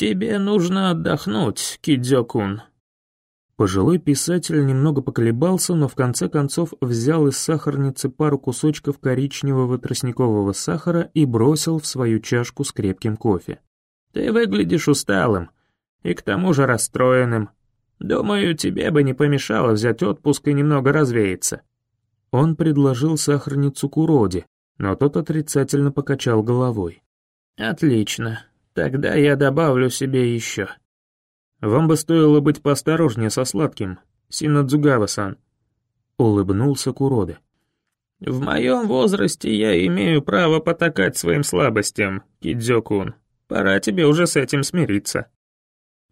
«Тебе нужно отдохнуть, Кидзё-кун». Пожилой писатель немного поколебался, но в конце концов взял из сахарницы пару кусочков коричневого тростникового сахара и бросил в свою чашку с крепким кофе. «Ты выглядишь усталым и к тому же расстроенным. Думаю, тебе бы не помешало взять отпуск и немного развеяться». Он предложил сахарницу Куроде, но тот отрицательно покачал головой. «Отлично. Тогда я добавлю себе еще». «Вам бы стоило быть поосторожнее со сладким, Синадзугава-сан», — улыбнулся Куроде. «В моем возрасте я имею право потакать своим слабостям, Кидзёкун. Пора тебе уже с этим смириться».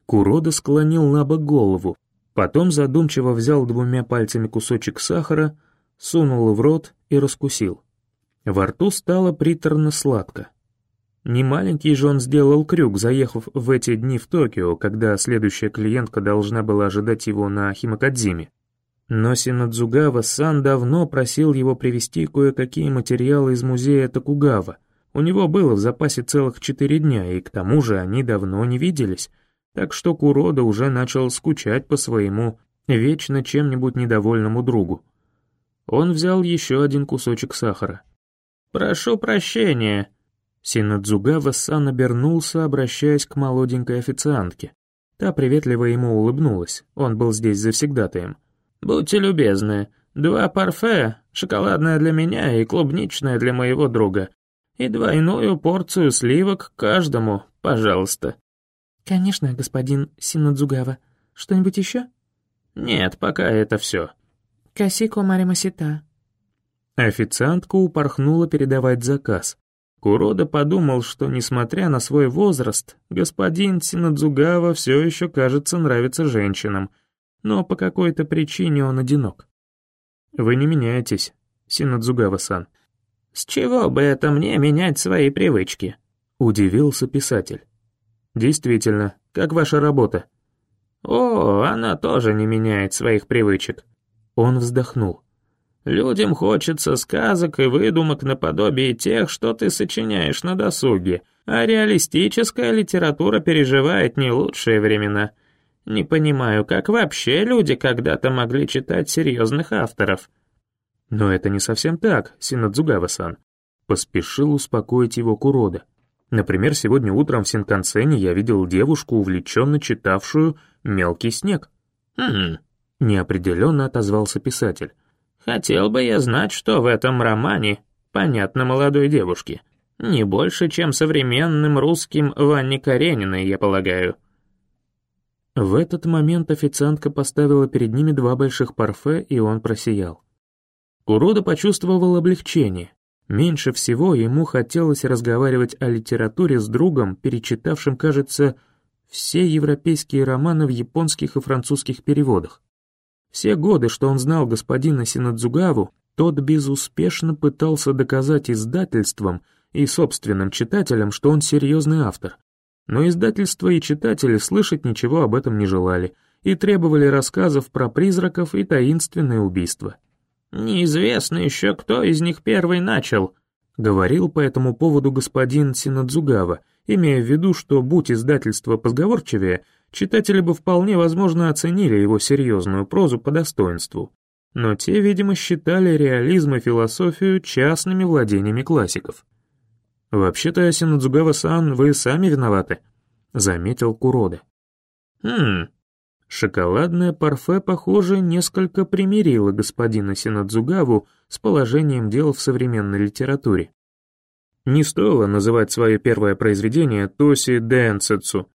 Курода склонил на бок голову, потом задумчиво взял двумя пальцами кусочек сахара, сунул в рот и раскусил. Во рту стало приторно-сладко. Немаленький же он сделал крюк, заехав в эти дни в Токио, когда следующая клиентка должна была ожидать его на Химакадзиме. Но Синадзугава-сан давно просил его привезти кое-какие материалы из музея Токугава. У него было в запасе целых четыре дня, и к тому же они давно не виделись, так что Курода уже начал скучать по своему вечно чем-нибудь недовольному другу. Он взял еще один кусочек сахара. «Прошу прощения», Синадзугава-сан обернулся, обращаясь к молоденькой официантке. Та приветливо ему улыбнулась, он был здесь завсегдатаем. «Будьте любезны, два парфе, шоколадное для меня и клубничное для моего друга, и двойную порцию сливок каждому, пожалуйста». «Конечно, господин Синадзугава. Что-нибудь еще?» «Нет, пока это все». «Касико маримасита». Официантка упорхнула передавать заказ. Курода подумал, что, несмотря на свой возраст, господин Синадзугава все еще, кажется, нравится женщинам, но по какой-то причине он одинок. «Вы не меняетесь, Синадзугава-сан». «С чего бы это мне менять свои привычки?» — удивился писатель. «Действительно, как ваша работа?» «О, она тоже не меняет своих привычек». Он вздохнул. Людям хочется сказок и выдумок наподобие тех, что ты сочиняешь на досуге, а реалистическая литература переживает не лучшие времена. Не понимаю, как вообще люди когда-то могли читать серьезных авторов. Но это не совсем так, Синадзугава-сан. Поспешил успокоить его Курода. Например, сегодня утром в Синкансене я видел девушку, увлеченно читавшую «Мелкий снег». «Хм...» — неопределенно отозвался писатель. Хотел бы я знать, что в этом романе понятно молодой девушке. Не больше, чем современным русским Ванне Карениной, я полагаю. В этот момент официантка поставила перед ними два больших парфе, и он просиял. Урода почувствовал облегчение. Меньше всего ему хотелось разговаривать о литературе с другом, перечитавшим, кажется, все европейские романы в японских и французских переводах. Все годы, что он знал господина Синадзугаву, тот безуспешно пытался доказать издательствам и собственным читателям, что он серьезный автор. Но издательства и читатели слышать ничего об этом не желали и требовали рассказов про призраков и таинственные убийства. «Неизвестно еще, кто из них первый начал», — говорил по этому поводу господин Синадзугава, имея в виду, что, будь издательство позговорчивее, читатели бы вполне возможно оценили его серьезную прозу по достоинству. Но те, видимо, считали реализм и философию частными владениями классиков. «Вообще-то, Синадзугава-сан, вы сами виноваты», — заметил Курода. «Хм...» Шоколадное парфе, похоже, несколько примирило господина Синадзугаву с положением дел в современной литературе. Не стоило называть свое первое произведение Тоси Дэнсетсу,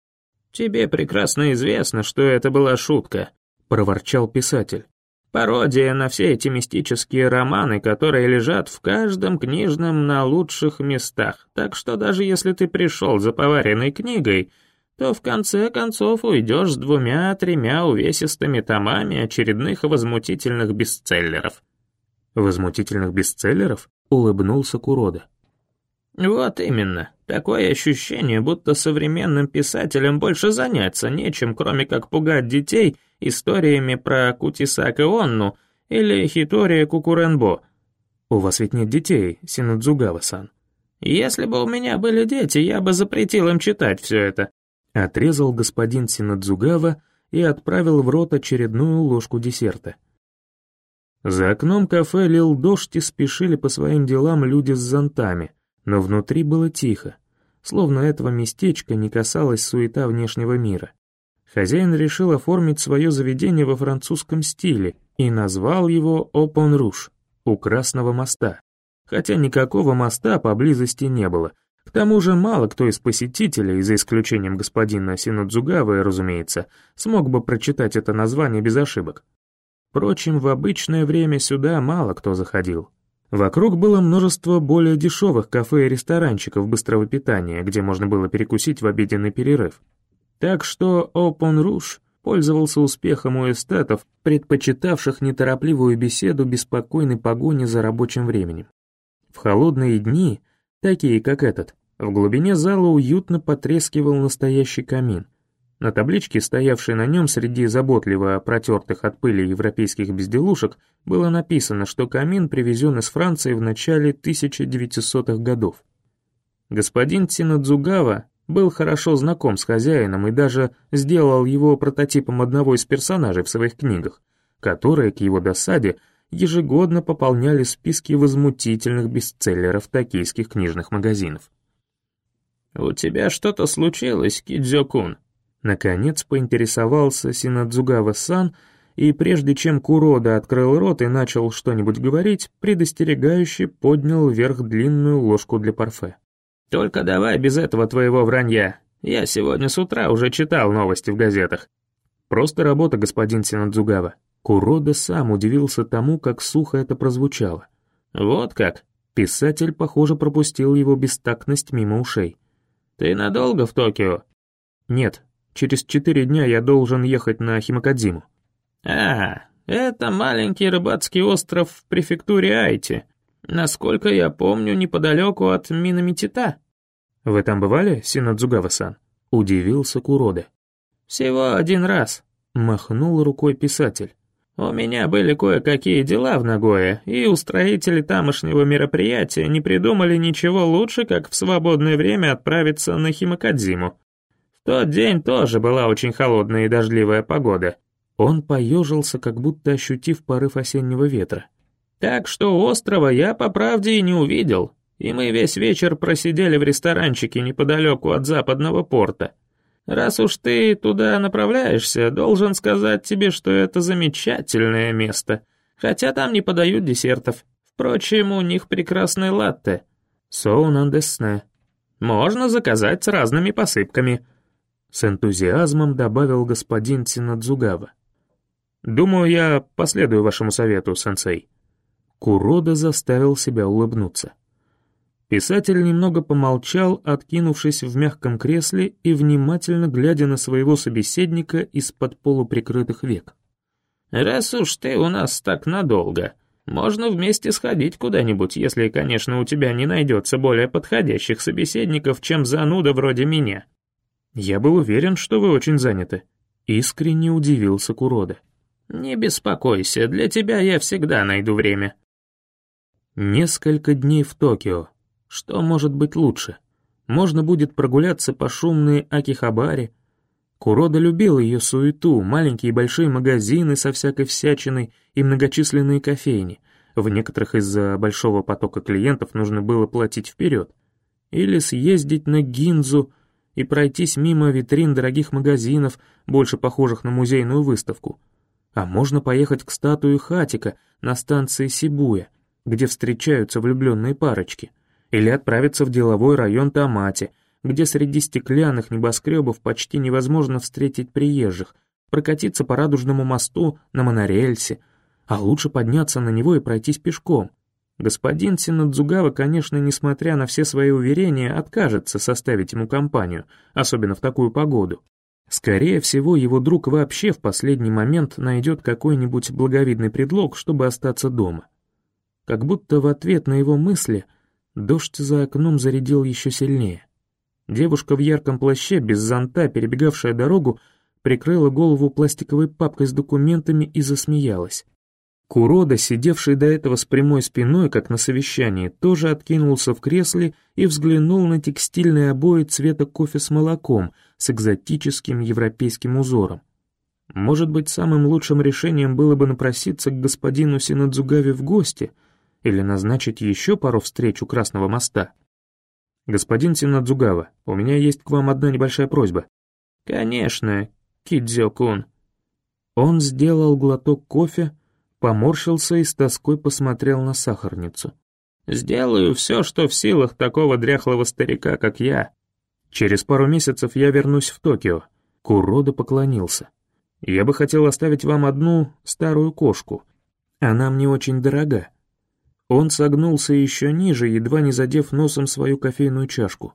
«Тебе прекрасно известно, что это была шутка», — проворчал писатель. «Пародия на все эти мистические романы, которые лежат в каждом книжном на лучших местах, так что даже если ты пришел за поваренной книгой, то в конце концов уйдешь с двумя-тремя увесистыми томами очередных возмутительных бестселлеров». «Возмутительных бестселлеров?» — улыбнулся Курода. «Вот именно. Такое ощущение, будто современным писателям больше заняться нечем, кроме как пугать детей историями про Кутисака Онну или Хитори Кукуренбо. У вас ведь нет детей, Синадзугава-сан. Если бы у меня были дети, я бы запретил им читать все это. Отрезал господин Синадзугава и отправил в рот очередную ложку десерта. За окном кафе лил дождь и спешили по своим делам люди с зонтами, но внутри было тихо, словно этого местечка не касалась суета внешнего мира. Хозяин решил оформить свое заведение во французском стиле и назвал его «Опон Руш» — «У Красного моста», хотя никакого моста поблизости не было. К тому же мало кто из посетителей, за исключением господина Синодзугавы, разумеется, смог бы прочитать это название без ошибок. Впрочем, в обычное время сюда мало кто заходил. Вокруг было множество более дешевых кафе и ресторанчиков быстрого питания, где можно было перекусить в обеденный перерыв. Так что Open Rouge пользовался успехом у эстетов, предпочитавших неторопливую беседу беспокойной погони за рабочим временем. В холодные дни, такие как этот, в глубине зала уютно потрескивал настоящий камин. На табличке, стоявшей на нем среди заботливо протертых от пыли европейских безделушек, было написано, что камин привезен из Франции в начале 1900-х годов. Господин Тинадзугава был хорошо знаком с хозяином и даже сделал его прототипом одного из персонажей в своих книгах, которые, к его досаде, ежегодно пополняли списки возмутительных бестселлеров токийских книжных магазинов. «У тебя что-то случилось, Кидзё-кун?» Наконец поинтересовался Синадзугава-сан, и прежде чем Курода открыл рот и начал что-нибудь говорить, предостерегающе поднял вверх длинную ложку для парфе. «Только давай без этого твоего вранья. Я сегодня с утра уже читал новости в газетах». «Просто работа, господин Синадзугава». Курода сам удивился тому, как сухо это прозвучало. «Вот как?» Писатель, похоже, пропустил его бестактность мимо ушей. «Ты надолго в Токио?» «Нет, Через четыре дня я должен ехать на Химакадзиму». «А, это маленький рыбацкий остров в префектуре Айти. Насколько я помню, неподалеку от Минамитита». «Вы там бывали, Синадзугава-сан?» — удивился Курода. «Всего один раз», — махнул рукой писатель. «У меня были кое-какие дела в Нагое, и устроители тамошнего мероприятия не придумали ничего лучше, как в свободное время отправиться на Химакадзиму тот день тоже была очень холодная и дождливая погода. Он поежился, как будто ощутив порыв осеннего ветра. Так что острова я по правде и не увидел, и мы весь вечер просидели в ресторанчике неподалеку от западного порта. Раз уж ты туда направляешься, должен сказать тебе, что это замечательное место, хотя там не подают десертов. Впрочем, у них прекрасный латте. Соунандесне. Можно заказать с разными посыпками. С энтузиазмом добавил господин Тинадзугава. «Думаю, я последую вашему совету, сенсей». Курода заставил себя улыбнуться. Писатель немного помолчал, откинувшись в мягком кресле и внимательно глядя на своего собеседника из-под полуприкрытых век. «Раз уж ты у нас так надолго, можно вместе сходить куда-нибудь, если, конечно, у тебя не найдется более подходящих собеседников, чем зануда вроде меня». «Я был уверен, что вы очень заняты», — искренне удивился Курода. «Не беспокойся, для тебя я всегда найду время». Несколько дней в Токио. Что может быть лучше? Можно будет прогуляться по шумной Акихабаре. Курода любил ее суету, маленькие и большие магазины со всякой всячиной и многочисленные кофейни. В некоторых из-за большого потока клиентов нужно было платить вперед. Или съездить на Гинзу, и пройтись мимо витрин дорогих магазинов, больше похожих на музейную выставку. А можно поехать к статуе Хатика на станции Сибуя, где встречаются влюбленные парочки, или отправиться в деловой район Тамати, где среди стеклянных небоскребов почти невозможно встретить приезжих, прокатиться по Радужному мосту на монорельсе, а лучше подняться на него и пройтись пешком — Господин Синадзугава, конечно, несмотря на все свои уверения, откажется составить ему компанию, особенно в такую погоду. Скорее всего, его друг вообще в последний момент найдет какой-нибудь благовидный предлог, чтобы остаться дома. Как будто в ответ на его мысли дождь за окном зарядил еще сильнее. Девушка в ярком плаще, без зонта, перебегавшая дорогу, прикрыла голову пластиковой папкой с документами и засмеялась. Курода, сидевший до этого с прямой спиной, как на совещании, тоже откинулся в кресле и взглянул на текстильные обои цвета кофе с молоком с экзотическим европейским узором. Может быть, самым лучшим решением было бы напроситься к господину Синадзугаве в гости или назначить еще пару встреч у Красного моста. «Господин Синадзугава, у меня есть к вам одна небольшая просьба». «Конечно, Кидзё-кун». Он сделал глоток кофе, поморщился и с тоской посмотрел на сахарницу. «Сделаю все, что в силах такого дряхлого старика, как я. Через пару месяцев я вернусь в Токио». Курода поклонился. «Я бы хотел оставить вам одну старую кошку. Она мне очень дорога». Он согнулся еще ниже, едва не задев носом свою кофейную чашку.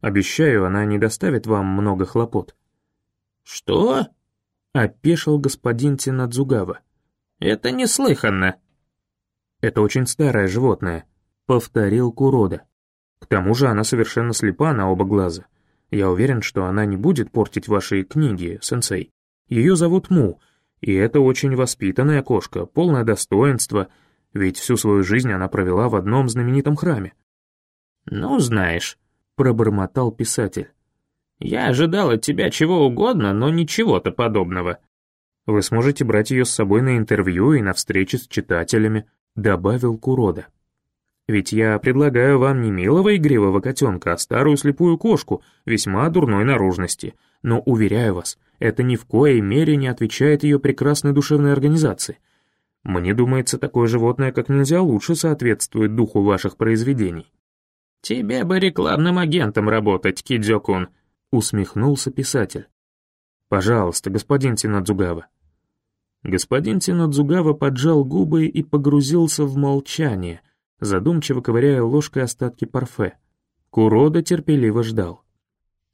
«Обещаю, она не доставит вам много хлопот». «Что?» — опешил господин Тинадзугава. Это неслыханно». «Это очень старое животное», — повторил Курода. «К тому же она совершенно слепа на оба глаза. Я уверен, что она не будет портить ваши книги, сенсей. Ее зовут Му, и это очень воспитанная кошка, полное достоинство, ведь всю свою жизнь она провела в одном знаменитом храме». «Ну, знаешь», — пробормотал писатель. «Я ожидал от тебя чего угодно, но ничего-то подобного. Вы сможете брать ее с собой на интервью и на встречи с читателями», — добавил Курода. «Ведь я предлагаю вам не милого игривого котенка, а старую слепую кошку, весьма дурной наружности. Но, уверяю вас, это ни в коей мере не отвечает ее прекрасной душевной организации. Мне думается, такое животное как нельзя лучше соответствует духу ваших произведений». «Тебе бы рекламным агентом работать, Кидзёкун», — усмехнулся писатель. «Пожалуйста, господин Тинадзугава, Господин Тинадзугава поджал губы и погрузился в молчание, задумчиво ковыряя ложкой остатки парфе. Курода терпеливо ждал.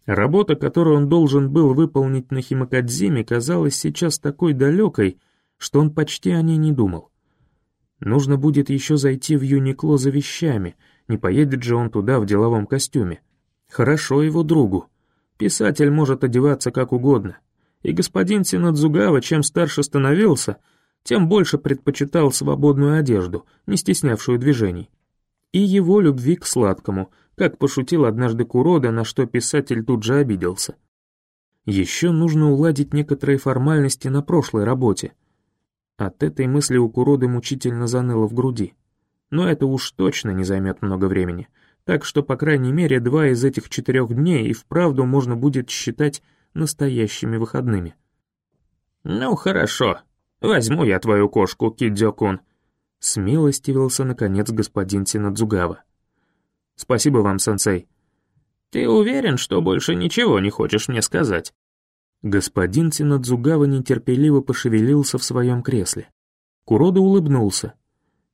Работа, которую он должен был выполнить на Химакадзиме, казалась сейчас такой далекой, что он почти о ней не думал. Нужно будет еще зайти в Юникло за вещами, не поедет же он туда в деловом костюме. Хорошо его другу. Писатель может одеваться как угодно, и господин Синадзугава, чем старше становился, тем больше предпочитал свободную одежду, не стеснявшую движений. И его любви к сладкому, как пошутил однажды Курода, на что писатель тут же обиделся. Еще нужно уладить некоторые формальности на прошлой работе. От этой мысли у Куроды мучительно заныло в груди. Но это уж точно не займет много времени, так что, по крайней мере, два из этих четырех дней и вправду можно будет считать настоящими выходными. «Ну хорошо, возьму я твою кошку, Кидзёкун», — смилостивился, наконец, господин Синадзугава. «Спасибо вам, сенсей». «Ты уверен, что больше ничего не хочешь мне сказать?» Господин Синадзугава нетерпеливо пошевелился в своем кресле. Курода улыбнулся.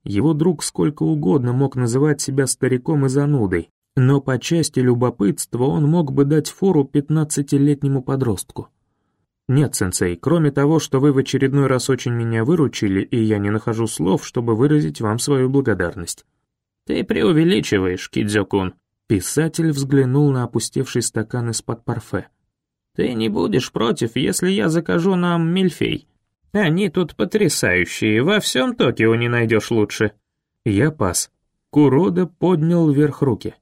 Его друг сколько угодно мог называть себя стариком и занудой, но по части любопытства он мог бы дать фору пятнадцатилетнему подростку. «Нет, сенсей, кроме того, что вы в очередной раз очень меня выручили, и я не нахожу слов, чтобы выразить вам свою благодарность». «Ты преувеличиваешь, Кидзёкун». Писатель взглянул на опустевший стакан из-под парфе. «Ты не будешь против, если я закажу нам мильфей? Они тут потрясающие, во всем Токио не найдешь лучше». Я пас. Курода поднял вверх руки.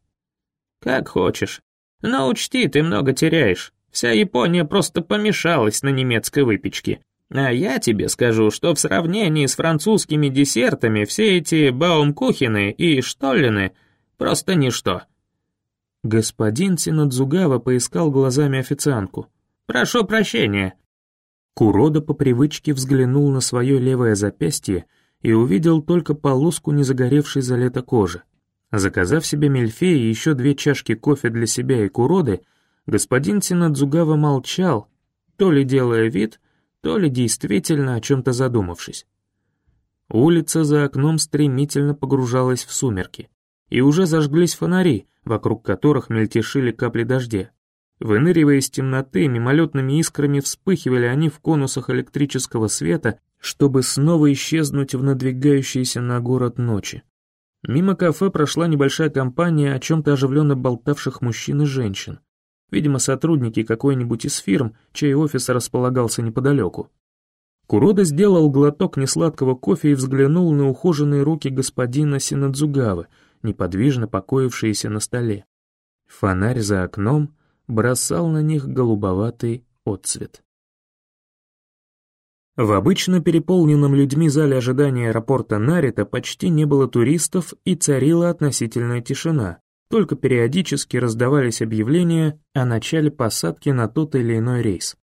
«Как хочешь. Но учти, ты много теряешь. Вся Япония просто помешалась на немецкой выпечке. А я тебе скажу, что в сравнении с французскими десертами все эти баумкухины и штоллины просто ничто». Господин Синадзугава поискал глазами официантку. «Прошу прощения». Курода по привычке взглянул на свое левое запястье и увидел только полоску незагоревшей за лето кожи. Заказав себе мельфей и еще две чашки кофе для себя и Куроды, господин Тинадзугава молчал, то ли делая вид, то ли действительно о чем-то задумавшись. Улица за окном стремительно погружалась в сумерки, и уже зажглись фонари, вокруг которых мельтешили капли дождя. Выныривая из темноты, мимолетными искрами вспыхивали они в конусах электрического света, чтобы снова исчезнуть в надвигающейся на город ночи. Мимо кафе прошла небольшая компания о чем-то оживленно болтавших мужчин и женщин. Видимо, сотрудники какой-нибудь из фирм, чей офис располагался неподалеку. Курода сделал глоток несладкого кофе и взглянул на ухоженные руки господина Синадзугавы, неподвижно покоившиеся на столе. Фонарь за окном бросал на них голубоватый отцвет. В обычно переполненном людьми зале ожидания аэропорта Нарита почти не было туристов и царила относительная тишина, только периодически раздавались объявления о начале посадки на тот или иной рейс.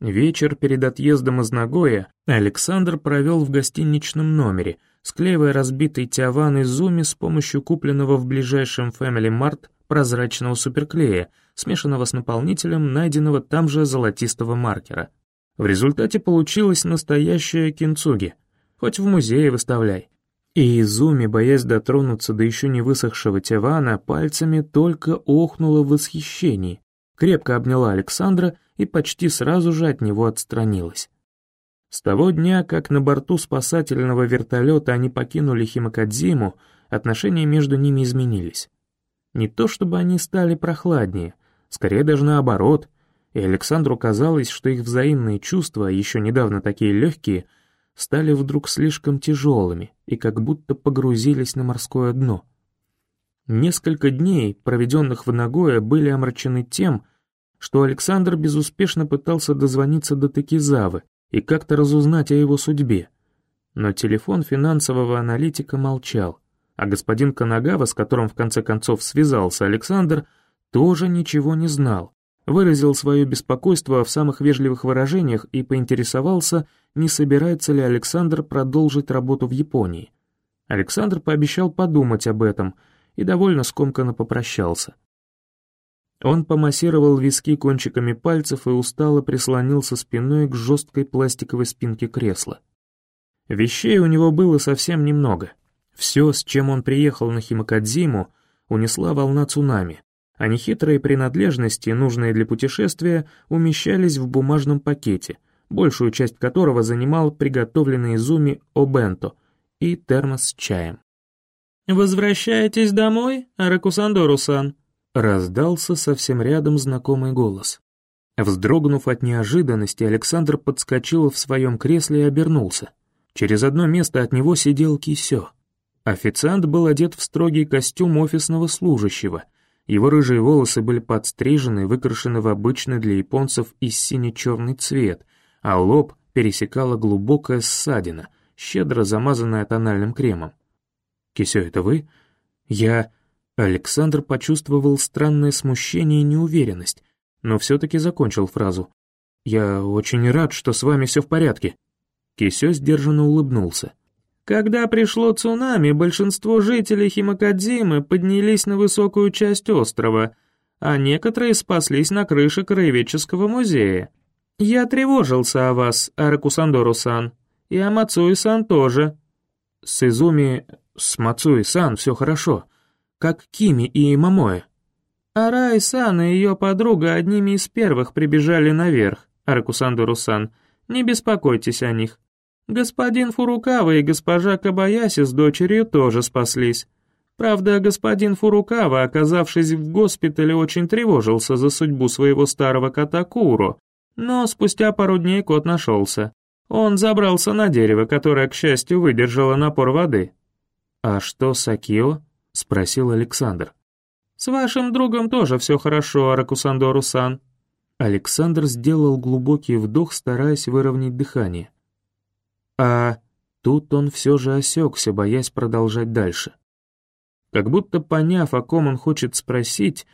Вечер перед отъездом из Нагоя Александр провел в гостиничном номере, склеивая разбитый тиаван из зуми с помощью купленного в ближайшем Family Mart прозрачного суперклея, смешанного с наполнителем найденного там же золотистого маркера. В результате получилась настоящая кинцуги. Хоть в музее выставляй. И Изуми, боясь дотронуться до еще не высохшего Тевана, пальцами только охнула в восхищении, крепко обняла Александра и почти сразу же от него отстранилась. С того дня, как на борту спасательного вертолета они покинули Химакадзиму, отношения между ними изменились. Не то чтобы они стали прохладнее, скорее даже наоборот, и Александру казалось, что их взаимные чувства, еще недавно такие легкие, стали вдруг слишком тяжелыми и как будто погрузились на морское дно. Несколько дней, проведенных в Нагое, были омрачены тем, что Александр безуспешно пытался дозвониться до Текизавы и как-то разузнать о его судьбе. Но телефон финансового аналитика молчал, а господин Канагава, с которым в конце концов связался Александр, тоже ничего не знал, выразил свое беспокойство в самых вежливых выражениях и поинтересовался, не собирается ли Александр продолжить работу в Японии. Александр пообещал подумать об этом и довольно скомканно попрощался. Он помассировал виски кончиками пальцев и устало прислонился спиной к жесткой пластиковой спинке кресла. Вещей у него было совсем немного. Все, с чем он приехал на Химакадзиму, унесла волна цунами, а нехитрые принадлежности, нужные для путешествия, умещались в бумажном пакете, большую часть которого занимал приготовленный изуми обенто и термос с чаем. «Возвращаетесь домой, Аракусандорусан?» раздался совсем рядом знакомый голос. Вздрогнув от неожиданности, Александр подскочил в своем кресле и обернулся. Через одно место от него сидел Кисё. Официант был одет в строгий костюм офисного служащего — его рыжие волосы были подстрижены и выкрашены в обычный для японцев и сине-черный цвет, а лоб пересекала глубокая ссадина, щедро замазанная тональным кремом. «Кисё, это вы?» «Я...» Александр почувствовал странное смущение и неуверенность, но все-таки закончил фразу. «Я очень рад, что с вами все в порядке». Кисё сдержанно улыбнулся. Когда пришло цунами, большинство жителей Химакадзимы поднялись на высокую часть острова, а некоторые спаслись на крыше краеведческого музея. Я тревожился о вас, Аракусандору-сан, и о Мацуи-сан тоже. С Изуми, с Мацуи-сан все хорошо, как Кими и Мамоэ. Арай-сан и ее подруга одними из первых прибежали наверх, Аракусандору-сан. Не беспокойтесь о них. Господин Фурукава и госпожа Кабаяси с дочерью тоже спаслись. Правда, господин Фурукава, оказавшись в госпитале, очень тревожился за судьбу своего старого кота Куру, но спустя пару дней кот нашелся. Он забрался на дерево, которое, к счастью, выдержало напор воды. «А что с Акио?» — спросил Александр. «С вашим другом тоже все хорошо, Аракусандору-сан». Александр сделал глубокий вдох, стараясь выровнять дыхание. А тут он все же осекся, боясь продолжать дальше. Как будто поняв, о ком он хочет спросить,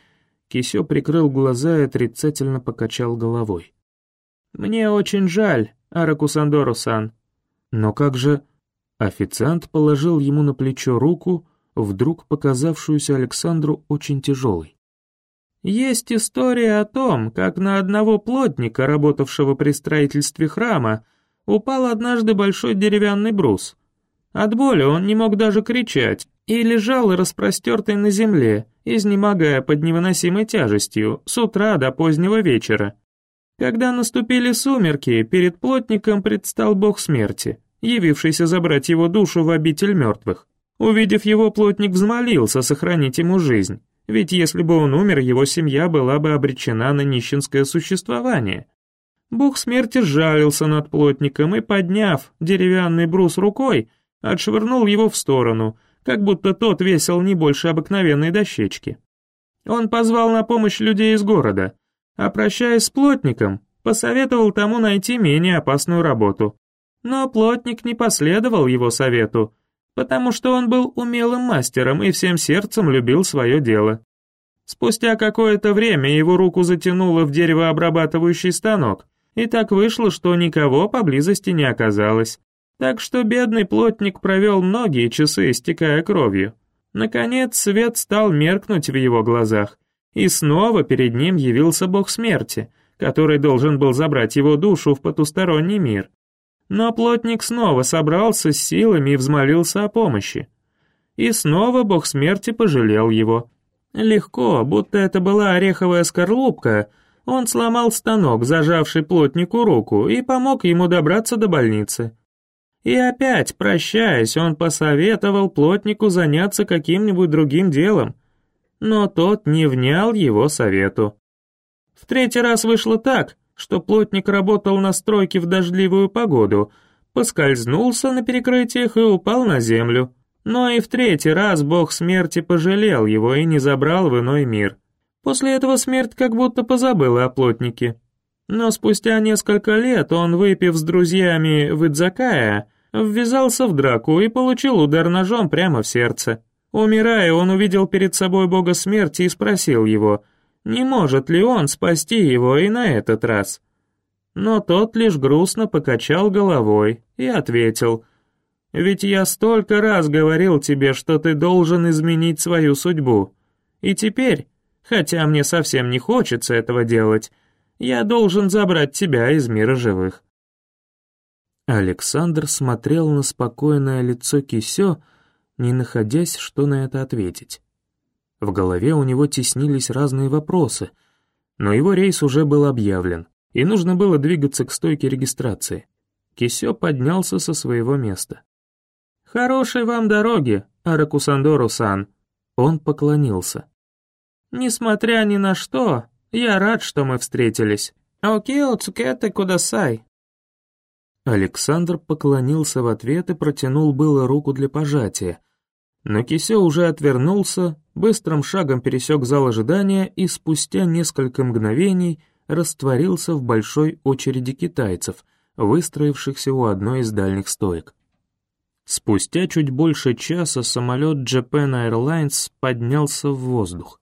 Кисё прикрыл глаза и отрицательно покачал головой. «Мне очень жаль, Аракусандору-сан». Но как же... Официант положил ему на плечо руку, вдруг показавшуюся Александру очень тяжелой. «Есть история о том, как на одного плотника, работавшего при строительстве храма, упал однажды большой деревянный брус. От боли он не мог даже кричать и лежал распростертый на земле, изнемогая под невыносимой тяжестью с утра до позднего вечера. Когда наступили сумерки, перед плотником предстал бог смерти, явившийся забрать его душу в обитель мертвых. Увидев его, плотник взмолился сохранить ему жизнь, ведь если бы он умер, его семья была бы обречена на нищенское существование. Бог смерти сжалился над плотником и, подняв деревянный брус рукой, отшвырнул его в сторону, как будто тот весил не больше обыкновенной дощечки. Он позвал на помощь людей из города, а прощаясь с плотником, посоветовал тому найти менее опасную работу. Но плотник не последовал его совету, потому что он был умелым мастером и всем сердцем любил свое дело. Спустя какое-то время его руку затянуло в деревообрабатывающий станок, и так вышло, что никого поблизости не оказалось. Так что бедный плотник провел многие часы, истекая кровью. Наконец свет стал меркнуть в его глазах, и снова перед ним явился бог смерти, который должен был забрать его душу в потусторонний мир. Но плотник снова собрался с силами и взмолился о помощи. И снова бог смерти пожалел его. Легко, будто это была ореховая скорлупка, он сломал станок, зажавший плотнику руку, и помог ему добраться до больницы. И опять, прощаясь, он посоветовал плотнику заняться каким-нибудь другим делом, но тот не внял его совету. В третий раз вышло так, что плотник работал на стройке в дождливую погоду, поскользнулся на перекрытиях и упал на землю. Но и в третий раз бог смерти пожалел его и не забрал в иной мир. После этого смерть как будто позабыла о плотнике. Но спустя несколько лет он, выпив с друзьями в Идзакая, ввязался в драку и получил удар ножом прямо в сердце. Умирая, он увидел перед собой бога смерти и спросил его — не может ли он спасти его и на этот раз? Но тот лишь грустно покачал головой и ответил, «Ведь я столько раз говорил тебе, что ты должен изменить свою судьбу. И теперь, хотя мне совсем не хочется этого делать, я должен забрать тебя из мира живых». Александр смотрел на спокойное лицо Кисё, не находясь, что на это ответить. В голове у него теснились разные вопросы, но его рейс уже был объявлен, и нужно было двигаться к стойке регистрации. Кисё поднялся со своего места. «Хорошей вам дороги, Аракусандору-сан!» Он поклонился. «Несмотря ни на что, я рад, что мы встретились. Окео цукете кудасай!» Александр поклонился в ответ и протянул было руку для пожатия, но Кисё уже отвернулся, быстрым шагом пересек зал ожидания и спустя несколько мгновений растворился в большой очереди китайцев, выстроившихся у одной из дальних стоек. Спустя чуть больше часа самолет Japan Airlines поднялся в воздух.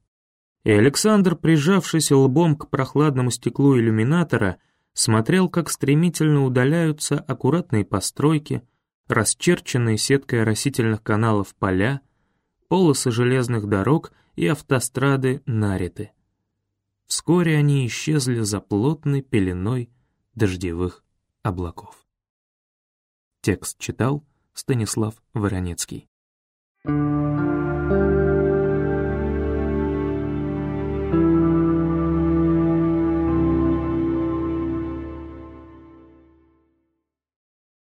И Александр, прижавшись лбом к прохладному стеклу иллюминатора, смотрел, как стремительно удаляются аккуратные постройки, расчерченные сеткой растительных каналов поля, полосы железных дорог и автострады Нариты. Вскоре они исчезли за плотной пеленой дождевых облаков. Текст читал Станислав Воронецкий.